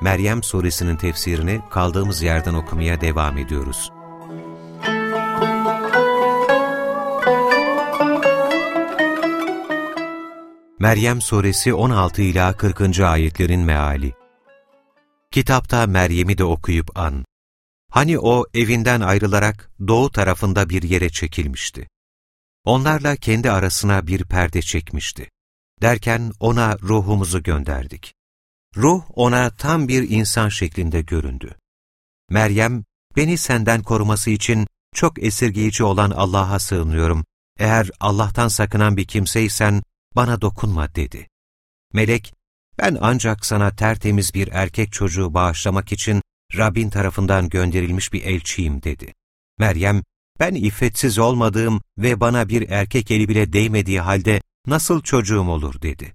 Meryem suresinin tefsirini kaldığımız yerden okumaya devam ediyoruz. Meryem suresi 16 ila 40. ayetlerin meali. Kitapta Meryem'i de okuyup an. Hani o evinden ayrılarak doğu tarafında bir yere çekilmişti. Onlarla kendi arasına bir perde çekmişti. Derken ona ruhumuzu gönderdik. Ruh ona tam bir insan şeklinde göründü. Meryem, beni senden koruması için çok esirgeyici olan Allah'a sığınıyorum. Eğer Allah'tan sakınan bir kimseysen bana dokunma dedi. Melek, ben ancak sana tertemiz bir erkek çocuğu bağışlamak için Rabbin tarafından gönderilmiş bir elçiyim dedi. Meryem, ben iffetsiz olmadığım ve bana bir erkek eli bile değmediği halde nasıl çocuğum olur dedi.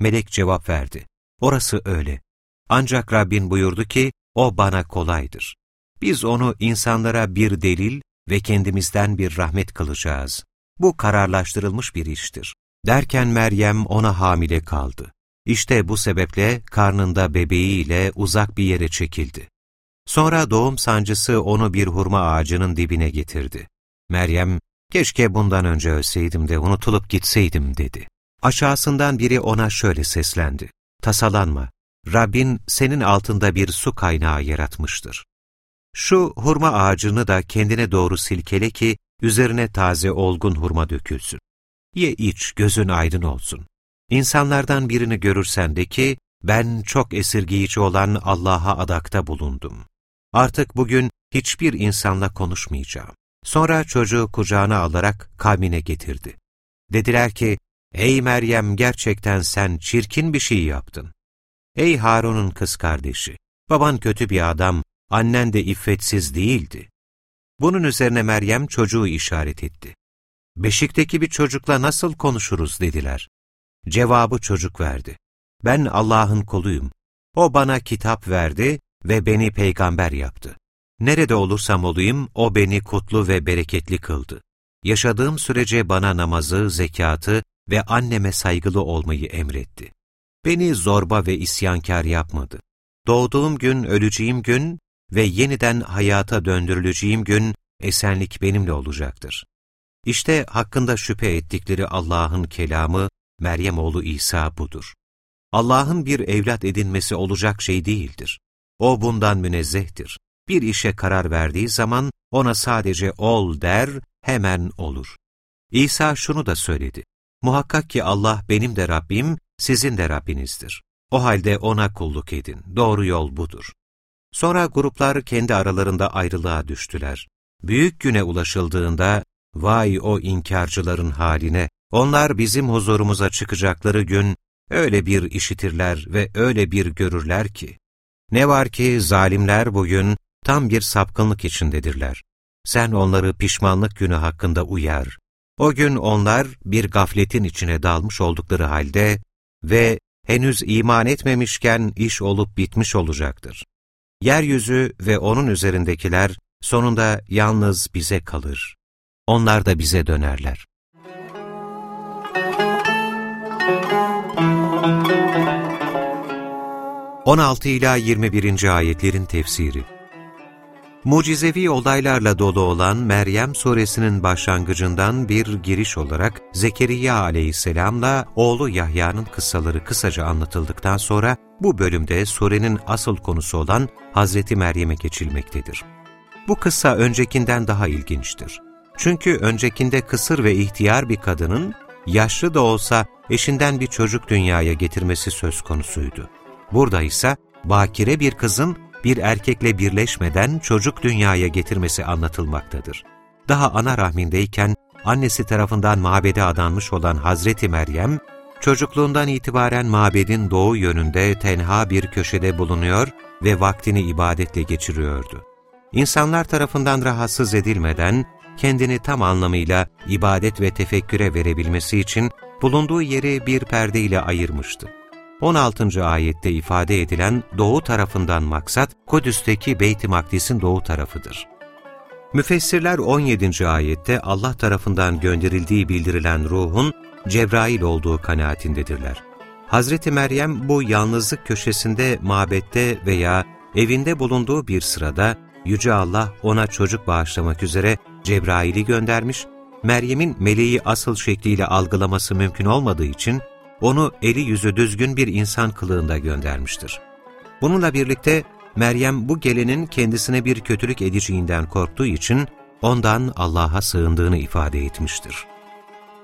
Melek cevap verdi. Orası öyle. Ancak Rabbin buyurdu ki, o bana kolaydır. Biz onu insanlara bir delil ve kendimizden bir rahmet kılacağız. Bu kararlaştırılmış bir iştir. Derken Meryem ona hamile kaldı. İşte bu sebeple karnında bebeğiyle uzak bir yere çekildi. Sonra doğum sancısı onu bir hurma ağacının dibine getirdi. Meryem, keşke bundan önce ölseydim de unutulup gitseydim dedi. Aşağısından biri ona şöyle seslendi. Tasalanma, Rabbin senin altında bir su kaynağı yaratmıştır. Şu hurma ağacını da kendine doğru silkele ki üzerine taze olgun hurma dökülsün. Ye iç, gözün aydın olsun. İnsanlardan birini görürsen de ki, ben çok esirgeyici olan Allah'a adakta bulundum. Artık bugün hiçbir insanla konuşmayacağım. Sonra çocuğu kucağına alarak kavmine getirdi. Dediler ki, ey Meryem gerçekten sen çirkin bir şey yaptın. Ey Harun'un kız kardeşi, baban kötü bir adam, annen de iffetsiz değildi. Bunun üzerine Meryem çocuğu işaret etti. Beşikteki bir çocukla nasıl konuşuruz dediler. Cevabı çocuk verdi. Ben Allah'ın koluyum. O bana kitap verdi ve beni peygamber yaptı. Nerede olursam olayım, o beni kutlu ve bereketli kıldı. Yaşadığım sürece bana namazı, zekatı ve anneme saygılı olmayı emretti. Beni zorba ve isyankar yapmadı. Doğduğum gün, öleceğim gün ve yeniden hayata döndürüleceğim gün esenlik benimle olacaktır. İşte hakkında şüphe ettikleri Allah'ın kelamı, Meryem oğlu İsa budur. Allah'ın bir evlat edinmesi olacak şey değildir. O bundan münezzehtir. Bir işe karar verdiği zaman ona sadece ol der, hemen olur. İsa şunu da söyledi. Muhakkak ki Allah benim de Rabbim, sizin de Rabbinizdir. O halde ona kulluk edin. Doğru yol budur. Sonra gruplar kendi aralarında ayrılığa düştüler. Büyük güne ulaşıldığında, vay o inkarcıların haline, onlar bizim huzurumuza çıkacakları gün, öyle bir işitirler ve öyle bir görürler ki, ne var ki zalimler bugün tam bir sapkınlık içindedirler. Sen onları pişmanlık günü hakkında uyar. O gün onlar bir gafletin içine dalmış oldukları halde ve henüz iman etmemişken iş olup bitmiş olacaktır. Yeryüzü ve onun üzerindekiler sonunda yalnız bize kalır. Onlar da bize dönerler. 16 ila 21. ayetlerin tefsiri. Mucizevi olaylarla dolu olan Meryem suresinin başlangıcından bir giriş olarak Zekeriya aleyhisselamla oğlu Yahya'nın kıssaları kısaca anlatıldıktan sonra bu bölümde surenin asıl konusu olan Hazreti Meryem'e geçilmektedir. Bu kıssa öncekinden daha ilginçtir. Çünkü öncekinde kısır ve ihtiyar bir kadının yaşlı da olsa eşinden bir çocuk dünyaya getirmesi söz konusuydu. Burada ise bakire bir kızın bir erkekle birleşmeden çocuk dünyaya getirmesi anlatılmaktadır. Daha ana rahmindeyken annesi tarafından mabede adanmış olan Hazreti Meryem, çocukluğundan itibaren mabedin doğu yönünde tenha bir köşede bulunuyor ve vaktini ibadetle geçiriyordu. İnsanlar tarafından rahatsız edilmeden, kendini tam anlamıyla ibadet ve tefekküre verebilmesi için bulunduğu yeri bir perde ile ayırmıştı. 16. ayette ifade edilen doğu tarafından maksat, Kudüs'teki Beyt-i Makdis'in doğu tarafıdır. Müfessirler 17. ayette Allah tarafından gönderildiği bildirilen ruhun Cebrail olduğu kanaatindedirler. Hazreti Meryem bu yalnızlık köşesinde mabette veya evinde bulunduğu bir sırada Yüce Allah ona çocuk bağışlamak üzere Cebrail'i göndermiş, Meryem'in meleği asıl şekliyle algılaması mümkün olmadığı için onu eli yüzü düzgün bir insan kılığında göndermiştir. Bununla birlikte Meryem bu gelenin kendisine bir kötülük edeceğinden korktuğu için ondan Allah'a sığındığını ifade etmiştir.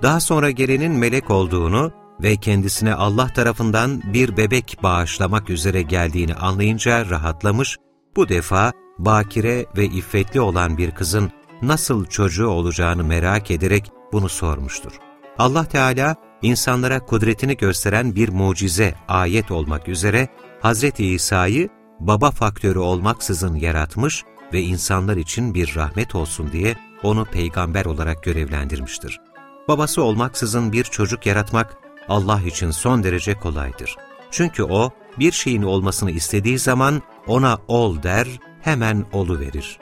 Daha sonra gelenin melek olduğunu ve kendisine Allah tarafından bir bebek bağışlamak üzere geldiğini anlayınca rahatlamış, bu defa bakire ve iffetli olan bir kızın nasıl çocuğu olacağını merak ederek bunu sormuştur. Allah Teala insanlara kudretini gösteren bir mucize, ayet olmak üzere Hz. İsa'yı baba faktörü olmaksızın yaratmış ve insanlar için bir rahmet olsun diye onu peygamber olarak görevlendirmiştir. Babası olmaksızın bir çocuk yaratmak Allah için son derece kolaydır. Çünkü O, bir şeyin olmasını istediği zaman ona ol der, hemen olu verir.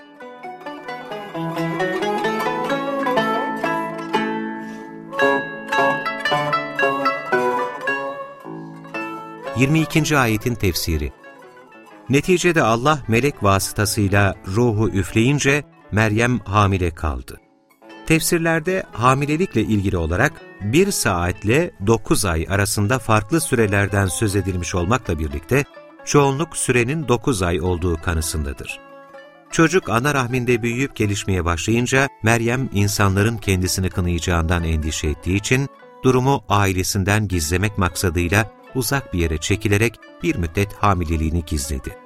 Yirmi ikinci ayetin tefsiri Neticede Allah melek vasıtasıyla ruhu üfleyince Meryem hamile kaldı. Tefsirlerde hamilelikle ilgili olarak bir saatle dokuz ay arasında farklı sürelerden söz edilmiş olmakla birlikte çoğunluk sürenin dokuz ay olduğu kanısındadır. Çocuk ana rahminde büyüyüp gelişmeye başlayınca Meryem insanların kendisini kınayacağından endişe ettiği için durumu ailesinden gizlemek maksadıyla uzak bir yere çekilerek bir müddet hamileliğini gizledi.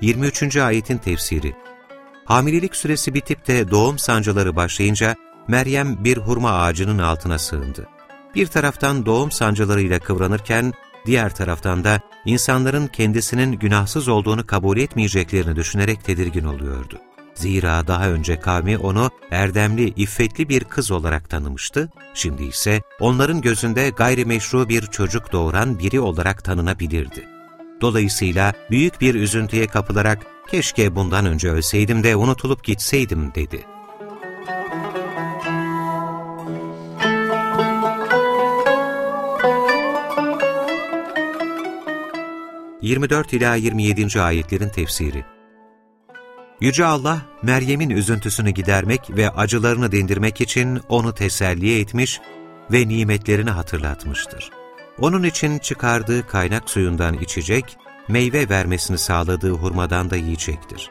23. ayetin tefsiri Hamilelik süresi bitip de doğum sancıları başlayınca Meryem bir hurma ağacının altına sığındı. Bir taraftan doğum sancılarıyla kıvranırken, diğer taraftan da insanların kendisinin günahsız olduğunu kabul etmeyeceklerini düşünerek tedirgin oluyordu. Zira daha önce kavmi onu erdemli, iffetli bir kız olarak tanımıştı, şimdi ise onların gözünde gayrimeşru bir çocuk doğuran biri olarak tanınabilirdi. Dolayısıyla büyük bir üzüntüye kapılarak keşke bundan önce ölseydim de unutulup gitseydim dedi. 24 ila 27. ayetlerin tefsiri. Yüce Allah, Meryem'in üzüntüsünü gidermek ve acılarını dindirmek için onu teselli etmiş ve nimetlerini hatırlatmıştır. Onun için çıkardığı kaynak suyundan içecek, meyve vermesini sağladığı hurmadan da yiyecektir.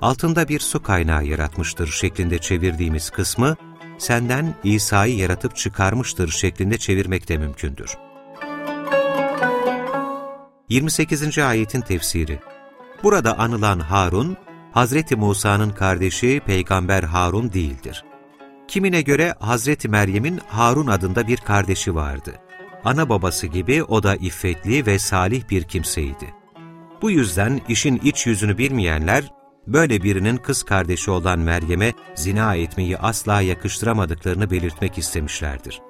Altında bir su kaynağı yaratmıştır şeklinde çevirdiğimiz kısmı, senden İsa'yı yaratıp çıkarmıştır şeklinde çevirmek de mümkündür. 28. ayetin tefsiri Burada anılan Harun, Hazreti Musa'nın kardeşi Peygamber Harun değildir. Kimine göre Hazreti Meryem'in Harun adında bir kardeşi vardı. Ana babası gibi o da iffetli ve salih bir kimseydi. Bu yüzden işin iç yüzünü bilmeyenler, böyle birinin kız kardeşi olan Meryem'e zina etmeyi asla yakıştıramadıklarını belirtmek istemişlerdir.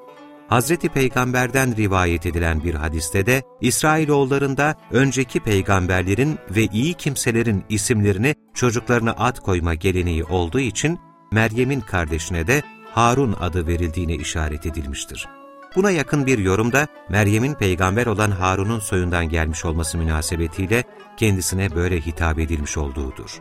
Hazreti Peygamber'den rivayet edilen bir hadiste de İsrailoğullarında önceki peygamberlerin ve iyi kimselerin isimlerini çocuklarına ad koyma geleneği olduğu için Meryem'in kardeşine de Harun adı verildiğine işaret edilmiştir. Buna yakın bir yorumda Meryem'in peygamber olan Harun'un soyundan gelmiş olması münasebetiyle kendisine böyle hitap edilmiş olduğudur.